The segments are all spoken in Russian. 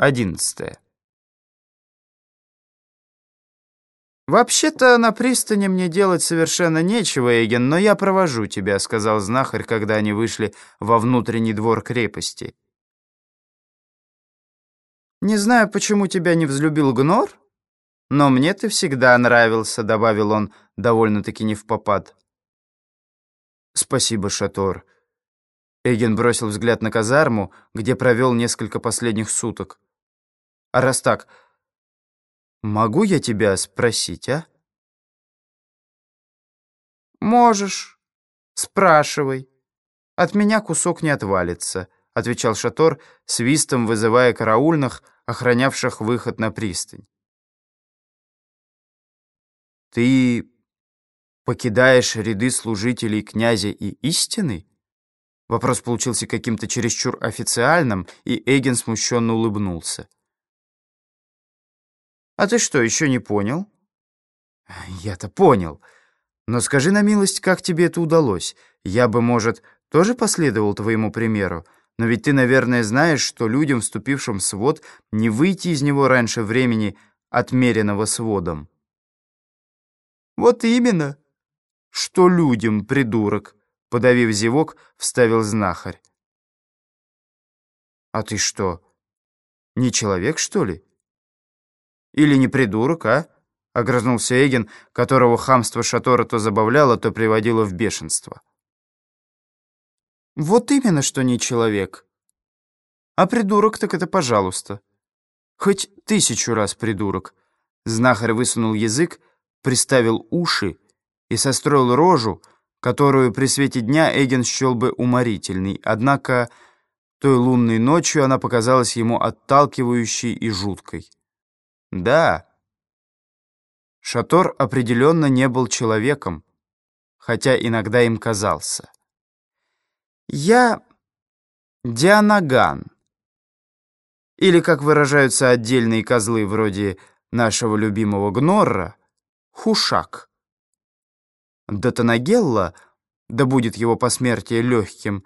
11. «Вообще-то на пристани мне делать совершенно нечего, Эгин, но я провожу тебя», — сказал знахарь, когда они вышли во внутренний двор крепости. «Не знаю, почему тебя не взлюбил Гнор, но мне ты всегда нравился», — добавил он довольно-таки не в попад. «Спасибо, Шатор». Эгин бросил взгляд на казарму, где провел несколько последних суток. «А раз так...» Могу я тебя спросить, а? Можешь. Спрашивай. От меня кусок не отвалится, отвечал Шатор, свистом вызывая караульных, охранявших выход на пристань. Ты покидаешь ряды служителей князя и истины? Вопрос получился каким-то чересчур официальным, и Эгин смущенно улыбнулся. А ты что, еще не понял? Я-то понял. Но скажи на милость, как тебе это удалось? Я бы, может, тоже последовал твоему примеру, но ведь ты, наверное, знаешь, что людям, вступившим в свод, не выйти из него раньше времени, отмеренного сводом. Вот именно. Что людям, придурок, подавив зевок, вставил знахарь. А ты что, не человек, что ли? Или не придурок, а?» — огрызнулся Эгин, которого хамство Шатора то забавляло, то приводило в бешенство. «Вот именно, что не человек. А придурок так это пожалуйста. Хоть тысячу раз придурок». Знахарь высунул язык, приставил уши и состроил рожу, которую при свете дня Эгин счел бы уморительной, однако той лунной ночью она показалась ему отталкивающей и жуткой. Да, Шатор определенно не был человеком, хотя иногда им казался. Я Дианаган, или, как выражаются отдельные козлы вроде нашего любимого Гнорра, Хушак. Датанагелла, да будет его посмертие легким,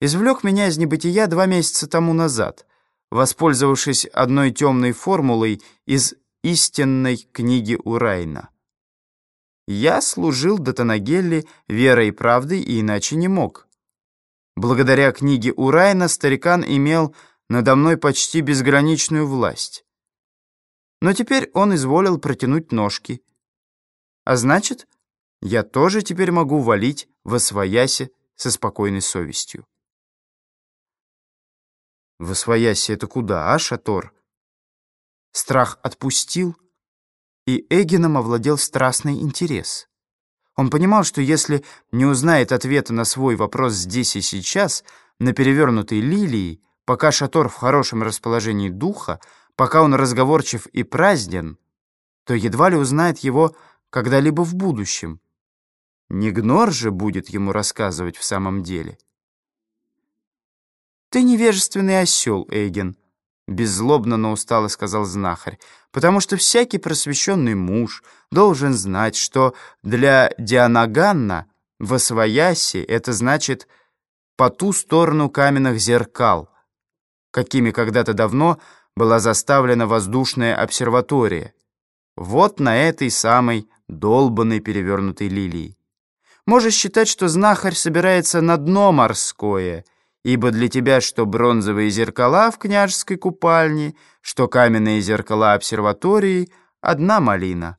извлек меня из небытия два месяца тому назад — воспользовавшись одной темной формулой из истинной книги Урайна. Я служил Датанагелли верой и правдой и иначе не мог. Благодаря книге Урайна старикан имел надо мной почти безграничную власть. Но теперь он изволил протянуть ножки. А значит, я тоже теперь могу валить во своясе со спокойной совестью. Восвояси это куда, а, Шатор? Страх отпустил, и Эгином овладел страстный интерес. Он понимал, что если не узнает ответа на свой вопрос здесь и сейчас, на перевернутой лилии, пока Шатор в хорошем расположении духа, пока он разговорчив и празден, то едва ли узнает его когда-либо в будущем. Не Гнор же будет ему рассказывать в самом деле. «Ты невежественный осел, Эйген», — беззлобно, но устало сказал знахарь, «потому что всякий просвещенный муж должен знать, что для Дианаганна в Освояси это значит по ту сторону каменных зеркал, какими когда-то давно была заставлена воздушная обсерватория. Вот на этой самой долбанной перевернутой лилии. Можешь считать, что знахарь собирается на дно морское — ибо для тебя что бронзовые зеркала в княжеской купальне, что каменные зеркала обсерватории — одна малина.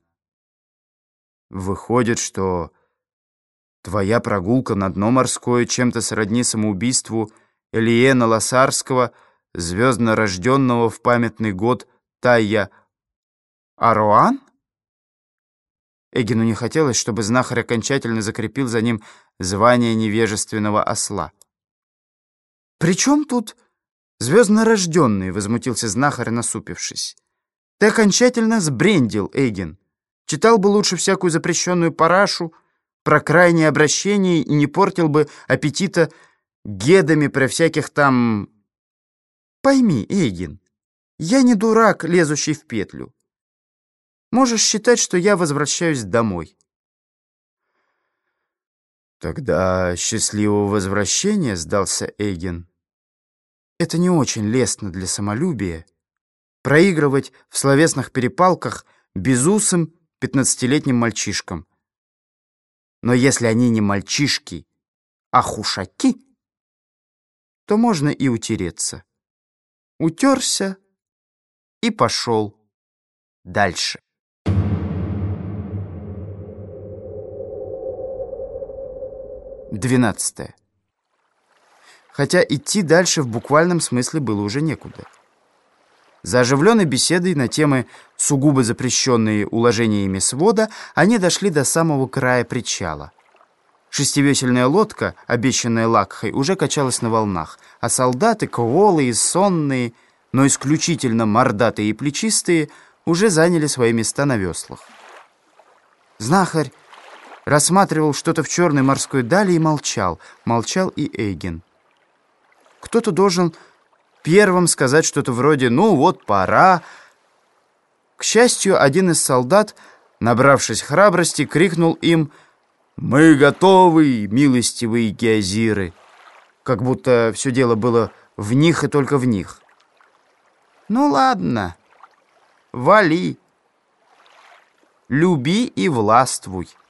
Выходит, что твоя прогулка на дно морское чем-то сродни самоубийству Элиена Лосарского, звездно рожденного в памятный год Тайя Аруан? Эгину не хотелось, чтобы знахарь окончательно закрепил за ним звание невежественного осла. «При чем тут звезднорожденный?» — возмутился знахарь, насупившись. «Ты окончательно сбрендил, Эйген. Читал бы лучше всякую запрещенную парашу про крайнее обращение и не портил бы аппетита гедами про всяких там... Пойми, Эйген, я не дурак, лезущий в петлю. Можешь считать, что я возвращаюсь домой». «Тогда счастливого возвращения», — сдался Эйген. «Это не очень лестно для самолюбия», проигрывать в словесных перепалках безусым пятнадцатилетним мальчишкам. Но если они не мальчишки, а хушаки, то можно и утереться. Утерся и пошел дальше. Двенадцатое. Хотя идти дальше в буквальном смысле было уже некуда. За оживленной беседой на темы, сугубо запрещенные уложениями свода, они дошли до самого края причала. Шестивесельная лодка, обещанная Лакхой, уже качалась на волнах, а солдаты, кволые, сонные, но исключительно мордатые и плечистые, уже заняли свои места на веслах. Знахарь рассматривал что-то в черной морской дали и молчал. Молчал и Эйген. Кто-то должен первым сказать что-то вроде «ну вот, пора». К счастью, один из солдат, набравшись храбрости, крикнул им «Мы готовы, милостивые геозиры!» Как будто все дело было в них и только в них. «Ну ладно, вали, люби и властвуй». —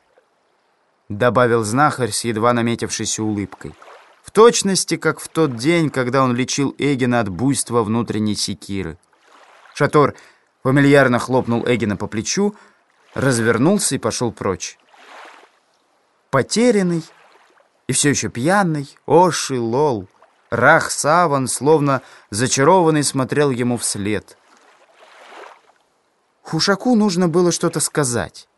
добавил знахарь с едва наметившейся улыбкой. В точности, как в тот день, когда он лечил Эгина от буйства внутренней секиры. Шатор фамильярно хлопнул Эгина по плечу, развернулся и пошел прочь. Потерянный и все еще пьяный, Оши Лол, Рах Саван, словно зачарованный, смотрел ему вслед. Хушаку нужно было что-то сказать.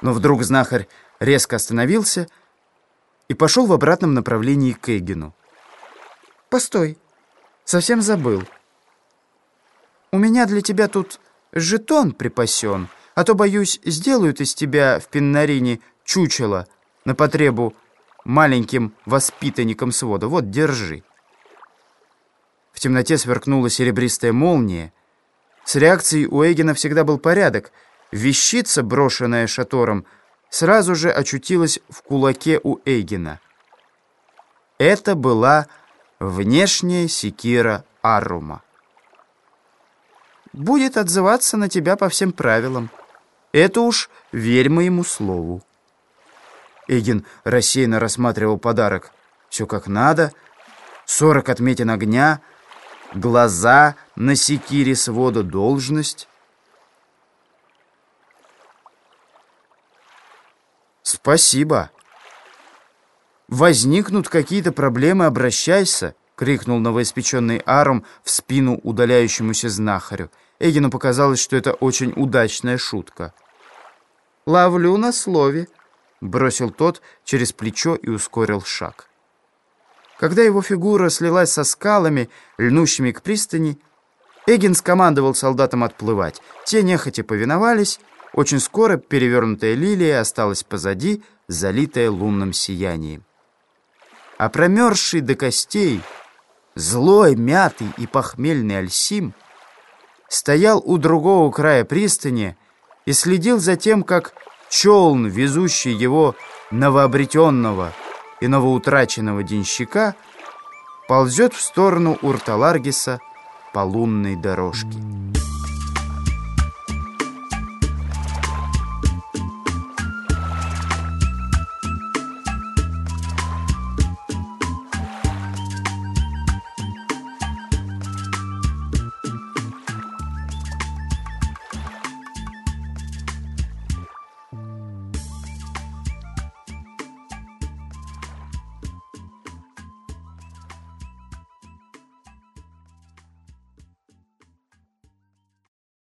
Но вдруг знахарь резко остановился и пошел в обратном направлении к Эгину. «Постой, совсем забыл. У меня для тебя тут жетон припасен, а то, боюсь, сделают из тебя в Пеннарине чучело на потребу маленьким воспитанникам свода. Вот, держи». В темноте сверкнула серебристая молния. С реакцией у Эгина всегда был порядок. Вещица, брошенная шатором, сразу же очутилась в кулаке у Эйгена. Это была внешняя секира Арума. «Будет отзываться на тебя по всем правилам. Это уж верь моему слову». Эйген рассеянно рассматривал подарок. Все как надо. Сорок отметин огня, глаза на секире свода должность. «Спасибо». «Возникнут какие-то проблемы, обращайся», — крикнул новоиспеченный Арум в спину удаляющемуся знахарю. Эгину показалось, что это очень удачная шутка. «Ловлю на слове», — бросил тот через плечо и ускорил шаг. Когда его фигура слилась со скалами, льнущими к пристани, Эгин скомандовал солдатам отплывать. Те нехотя повиновались, очень скоро перевернутая лилия осталась позади, залитая лунным сиянием. А промерзший до костей, злой, мятый и похмельный Альсим стоял у другого края пристани и следил за тем, как челн, везущий его новообретенного и новоутраченного денщика, ползет в сторону Урталаргиса по лунной дорожке.